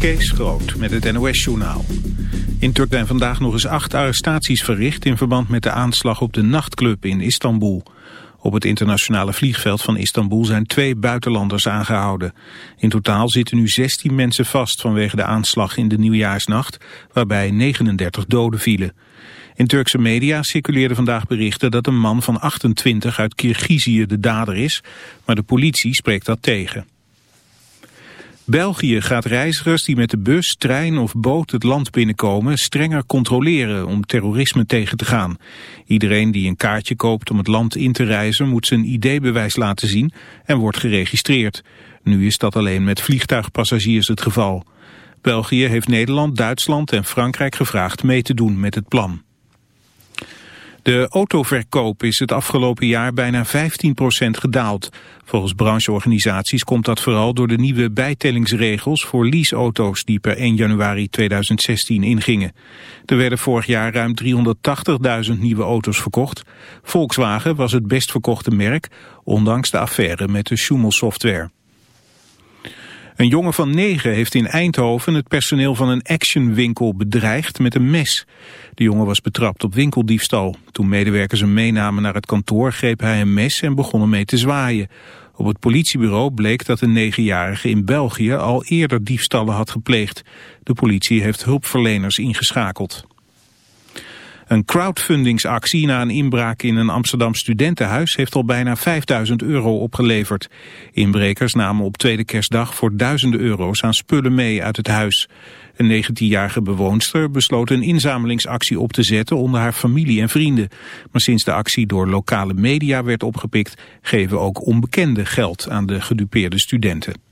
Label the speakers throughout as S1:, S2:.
S1: Kees Groot met het NOS-journaal. In Turkije zijn vandaag nog eens acht arrestaties verricht... in verband met de aanslag op de nachtclub in Istanbul. Op het internationale vliegveld van Istanbul zijn twee buitenlanders aangehouden. In totaal zitten nu 16 mensen vast vanwege de aanslag in de nieuwjaarsnacht... waarbij 39 doden vielen. In Turkse media circuleerden vandaag berichten dat een man van 28 uit Kirgizië de dader is... maar de politie spreekt dat tegen. België gaat reizigers die met de bus, trein of boot het land binnenkomen strenger controleren om terrorisme tegen te gaan. Iedereen die een kaartje koopt om het land in te reizen moet zijn ID-bewijs laten zien en wordt geregistreerd. Nu is dat alleen met vliegtuigpassagiers het geval. België heeft Nederland, Duitsland en Frankrijk gevraagd mee te doen met het plan. De autoverkoop is het afgelopen jaar bijna 15% gedaald. Volgens brancheorganisaties komt dat vooral door de nieuwe bijtellingsregels voor leaseauto's die per 1 januari 2016 ingingen. Er werden vorig jaar ruim 380.000 nieuwe auto's verkocht. Volkswagen was het best verkochte merk, ondanks de affaire met de Schumel-software. Een jongen van negen heeft in Eindhoven het personeel van een actionwinkel bedreigd met een mes. De jongen was betrapt op winkeldiefstal. Toen medewerkers hem meenamen naar het kantoor greep hij een mes en begon ermee te zwaaien. Op het politiebureau bleek dat de negenjarige in België al eerder diefstallen had gepleegd. De politie heeft hulpverleners ingeschakeld. Een crowdfundingsactie na een inbraak in een Amsterdam studentenhuis heeft al bijna 5000 euro opgeleverd. Inbrekers namen op tweede kerstdag voor duizenden euro's aan spullen mee uit het huis. Een 19-jarige bewoonster besloot een inzamelingsactie op te zetten onder haar familie en vrienden. Maar sinds de actie door lokale media werd opgepikt, geven ook onbekenden geld aan de gedupeerde studenten.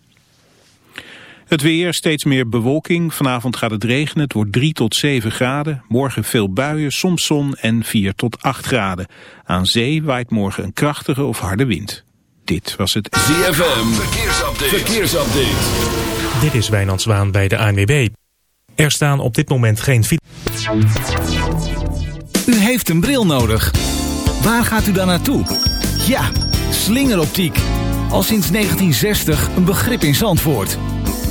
S1: Het weer, steeds meer bewolking. Vanavond gaat het regenen. Het wordt 3 tot 7 graden. Morgen veel buien, soms zon en 4 tot 8 graden. Aan zee waait morgen een krachtige of harde wind. Dit was het
S2: ZFM. Verkeersupdate. Verkeersupdate.
S3: Dit is Wijnand Zwaan bij de ANWB. Er staan op dit moment geen fiets.
S4: U heeft een bril nodig. Waar gaat u dan naartoe? Ja, slingeroptiek. Al sinds 1960 een begrip in Zandvoort.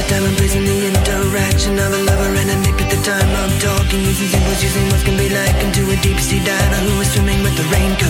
S5: the time and place and the interaction of a lover and a nick at the time I'm talking. Using symbols, using what can be like into a deep sea diver who is swimming with the raincoat.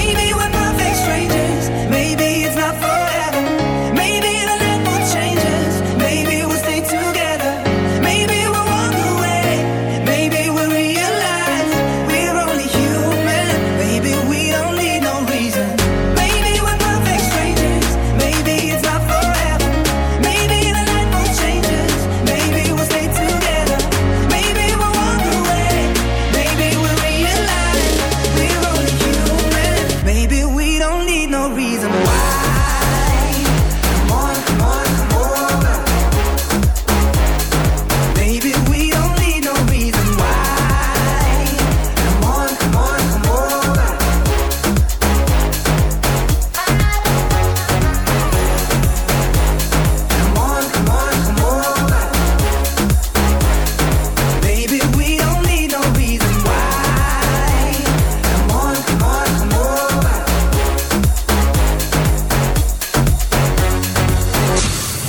S6: Maybe we're perfect strangers.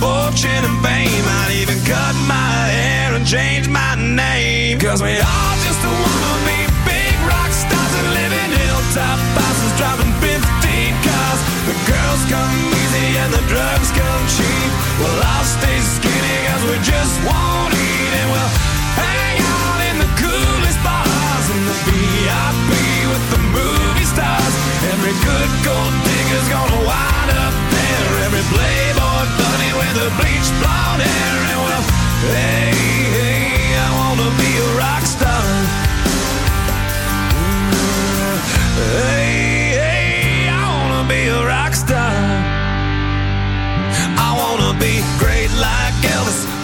S7: fortune and fame. I'd even cut my hair and change my name. Cause we all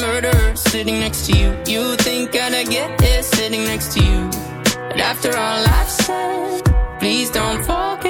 S8: murderer sitting next to you. You think I'd get here sitting next to you. But after all I've said, please don't forget.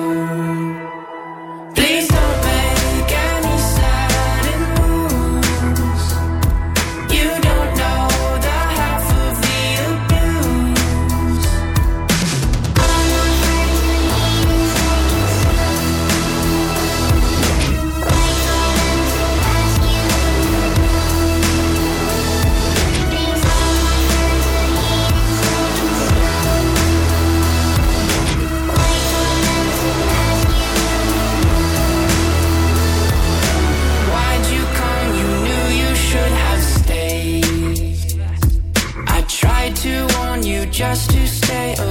S8: just to stay
S9: alive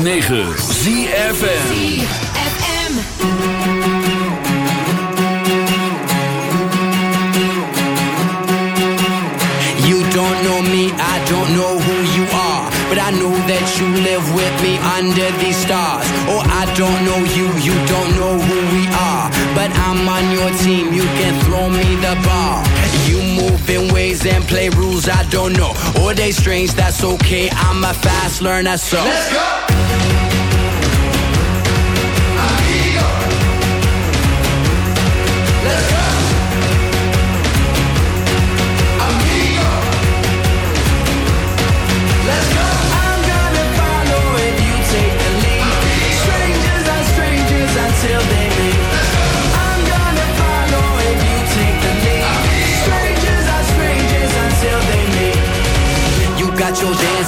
S9: 106.9
S10: ZFN Learn that song. Let's go! Amigo. Let's go.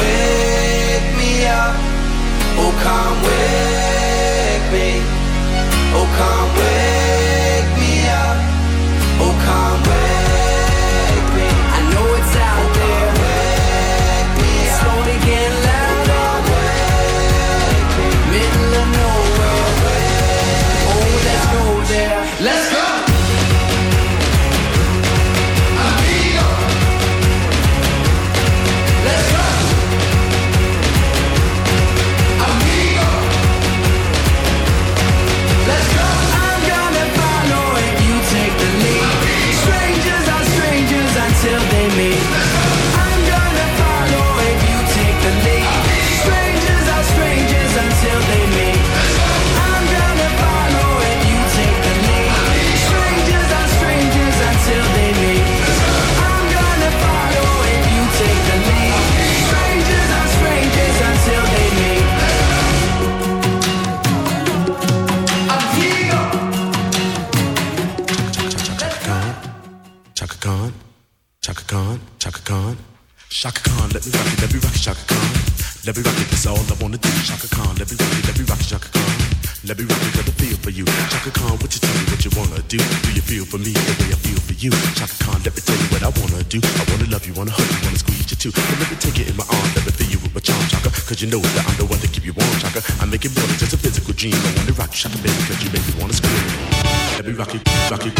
S10: wake me up. Oh, come wake
S11: Shaki.